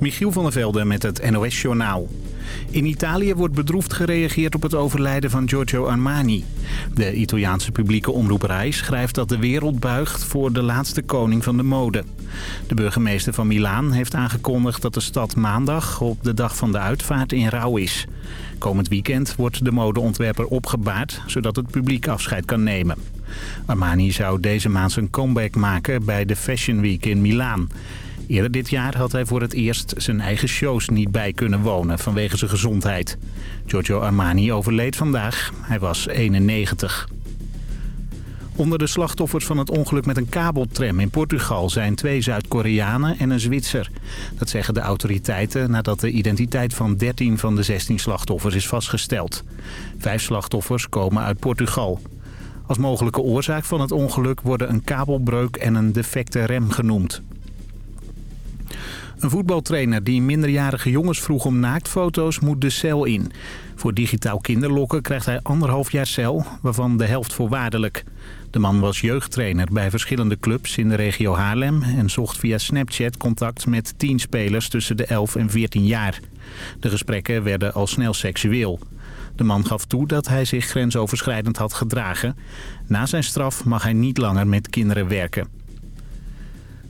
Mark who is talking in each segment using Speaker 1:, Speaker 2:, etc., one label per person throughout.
Speaker 1: Michiel van der Velde met het NOS-journaal. In Italië wordt bedroefd gereageerd op het overlijden van Giorgio Armani. De Italiaanse publieke omroep Rai schrijft dat de wereld buigt voor de laatste koning van de mode. De burgemeester van Milaan heeft aangekondigd dat de stad maandag op de dag van de uitvaart in rouw is. Komend weekend wordt de modeontwerper opgebaard, zodat het publiek afscheid kan nemen. Armani zou deze maand zijn comeback maken bij de Fashion Week in Milaan. Eerder dit jaar had hij voor het eerst zijn eigen shows niet bij kunnen wonen vanwege zijn gezondheid. Giorgio Armani overleed vandaag. Hij was 91. Onder de slachtoffers van het ongeluk met een kabeltram in Portugal zijn twee Zuid-Koreanen en een Zwitser. Dat zeggen de autoriteiten nadat de identiteit van 13 van de 16 slachtoffers is vastgesteld. Vijf slachtoffers komen uit Portugal. Als mogelijke oorzaak van het ongeluk worden een kabelbreuk en een defecte rem genoemd. Een voetbaltrainer die minderjarige jongens vroeg om naaktfoto's moet de cel in. Voor digitaal kinderlokken krijgt hij anderhalf jaar cel, waarvan de helft voorwaardelijk. De man was jeugdtrainer bij verschillende clubs in de regio Haarlem... en zocht via Snapchat contact met tien spelers tussen de 11 en 14 jaar. De gesprekken werden al snel seksueel. De man gaf toe dat hij zich grensoverschrijdend had gedragen. Na zijn straf mag hij niet langer met kinderen werken.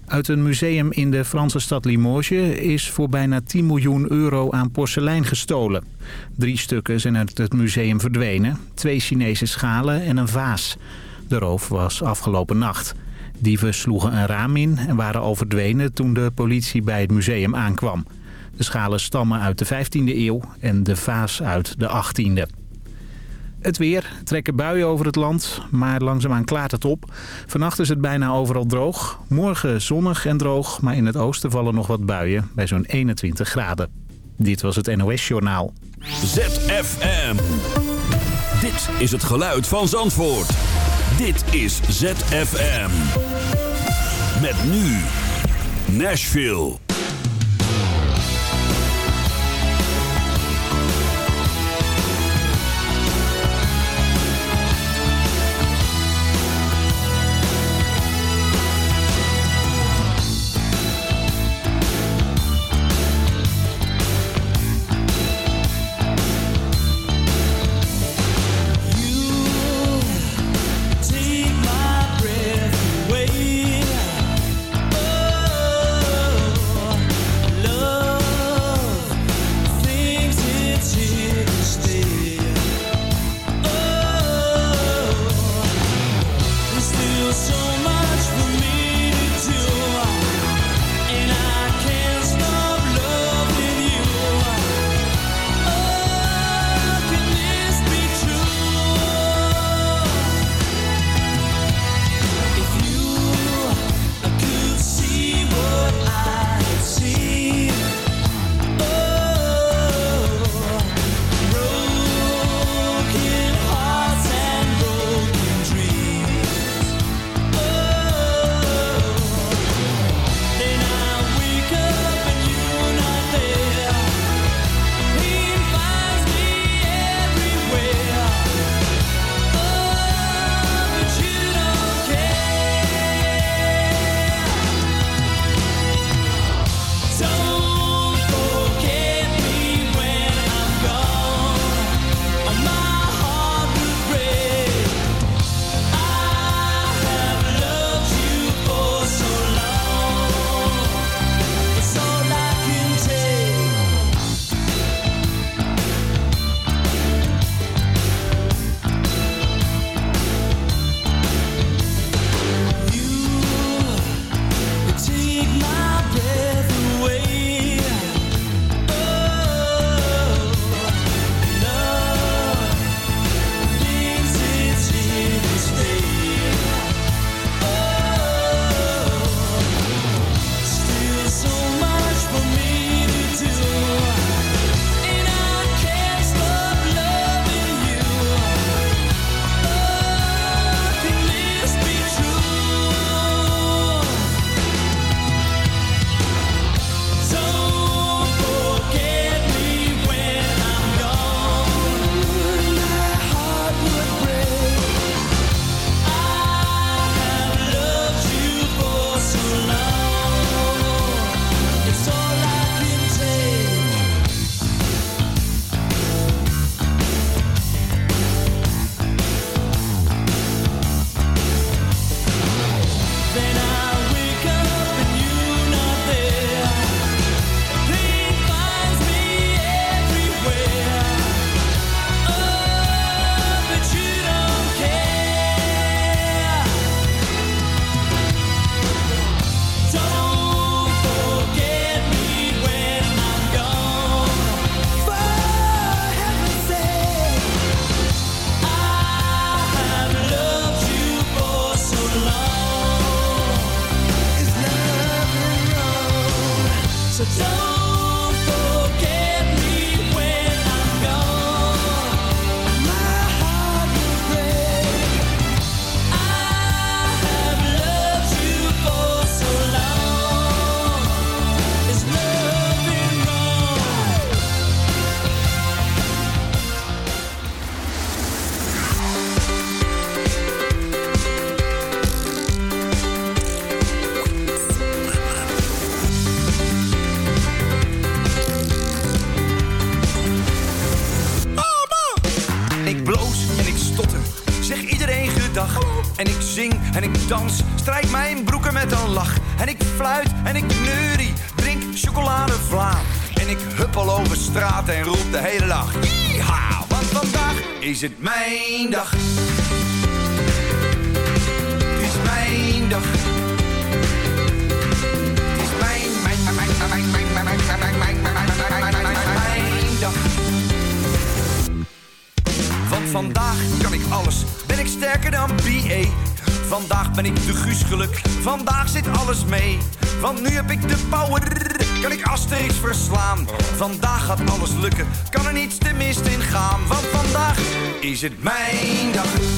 Speaker 1: Uit een museum in de Franse stad Limoges is voor bijna 10 miljoen euro aan porselein gestolen. Drie stukken zijn uit het museum verdwenen. Twee Chinese schalen en een vaas. De roof was afgelopen nacht. Dieven sloegen een raam in en waren al verdwenen toen de politie bij het museum aankwam. De schalen stammen uit de 15e eeuw en de vaas uit de 18e. Het weer. Trekken buien over het land, maar langzaamaan klaart het op. Vannacht is het bijna overal droog. Morgen zonnig en droog, maar in het oosten vallen nog wat buien bij zo'n 21 graden. Dit was het NOS Journaal.
Speaker 2: ZFM. Dit is het geluid van Zandvoort. Dit is ZFM. Met nu Nashville.
Speaker 3: Is het mijn dag. Het is mijn dag. Het is mijn, mijn, mijn, mijn, mijn, mijn, mijn, mijn, mijn, mijn, mijn, mijn, mijn, mijn dag. Want vandaag kan ik alles, ben ik sterker dan BA. Vandaag ben ik de Guus geluk, vandaag zit alles mee. Want nu heb ik de power, kan ik Asterix verslaan. Is het mijn dag.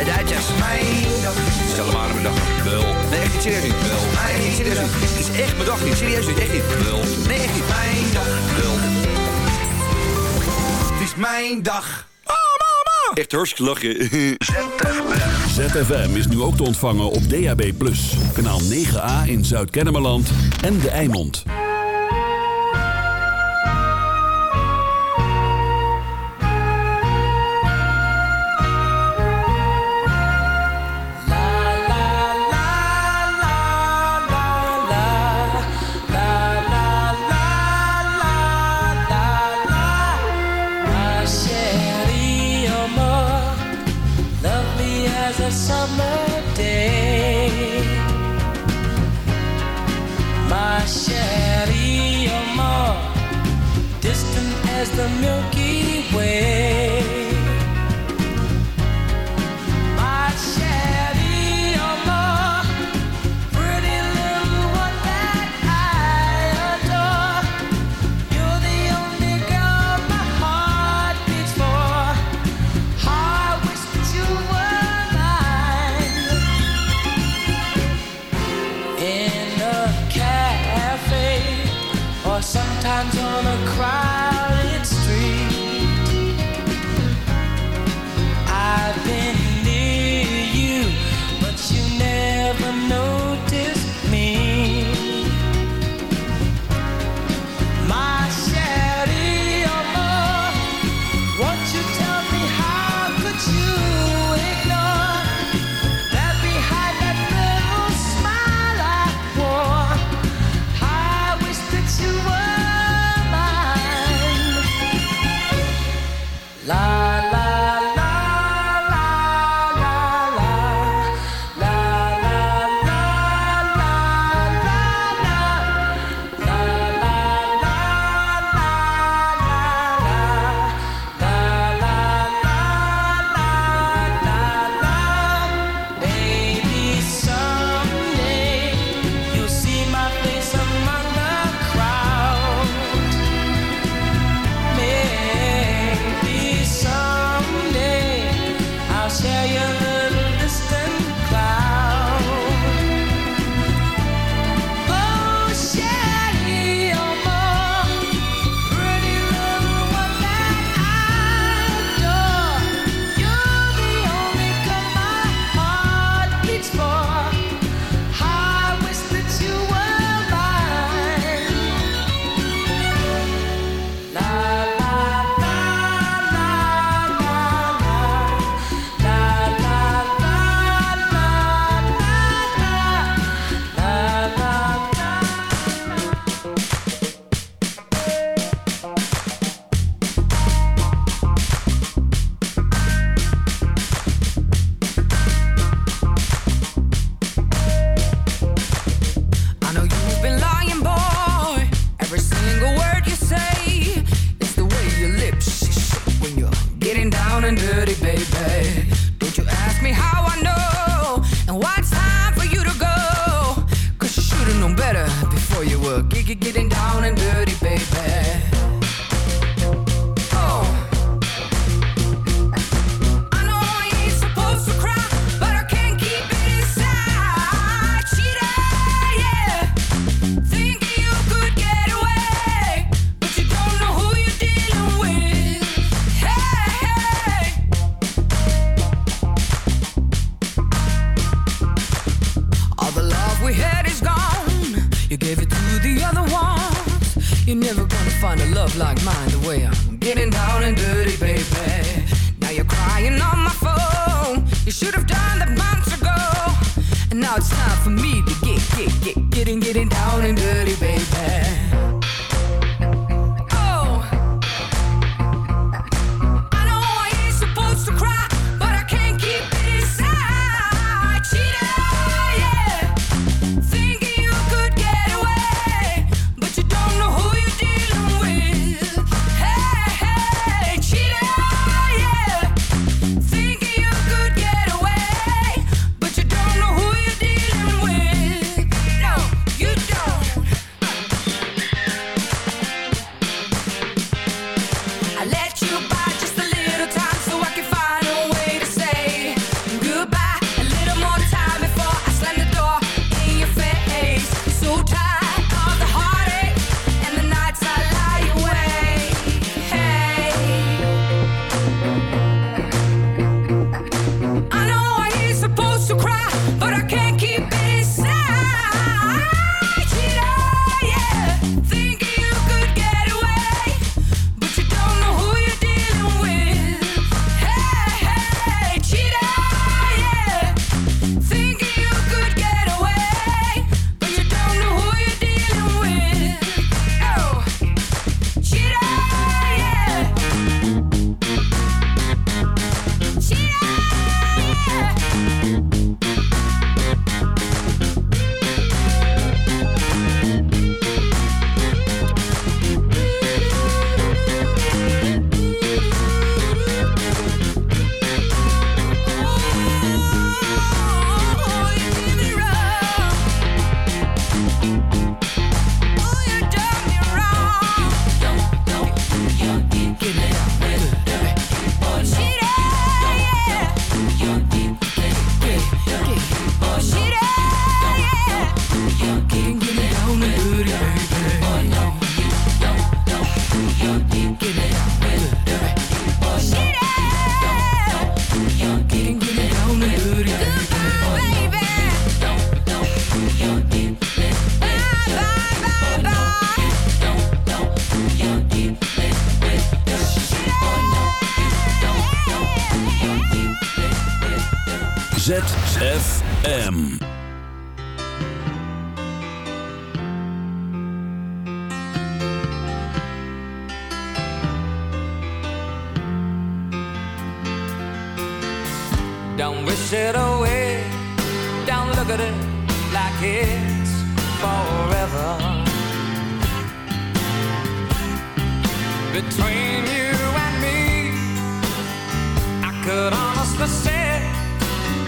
Speaker 4: De Duitsers.
Speaker 3: Mijn dag.
Speaker 5: Stel hem aan mijn dag. Wel. Nee, echt niet serieus niet. Wel.
Speaker 3: Mijn
Speaker 5: Echt serieus niet. Het is echt mijn dag niet. Serieus niet. Echt niet. Wel. Nee, echt niet.
Speaker 3: Mijn dag.
Speaker 5: Wel.
Speaker 3: Het is mijn dag.
Speaker 6: Echt hartstikke lachen. ZFM is nu ook te ontvangen op DAB+. Kanaal 9A in Zuid-Kennemerland en De Eimond.
Speaker 7: ZFM.
Speaker 8: Don't wish it away. Don't look at it like it's forever. Between you and me, I could honestly say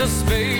Speaker 8: into space.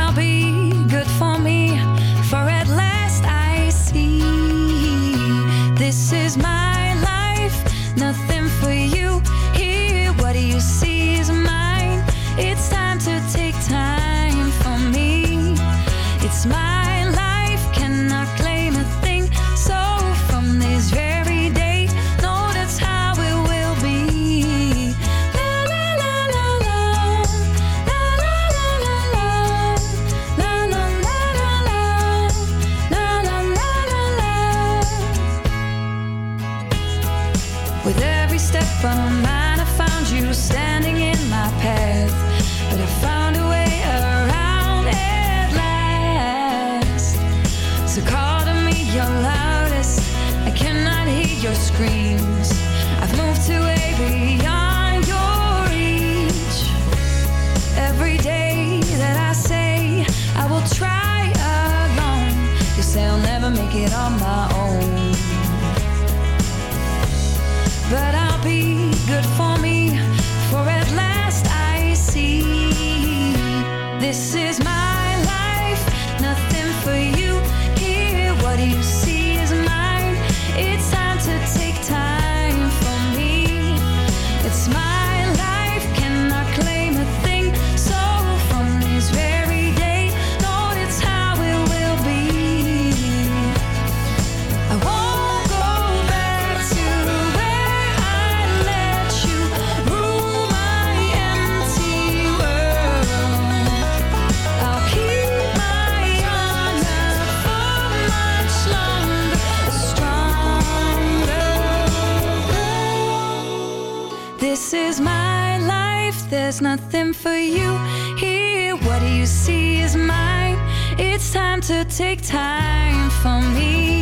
Speaker 9: to take time for me.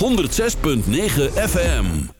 Speaker 10: 106.9 FM.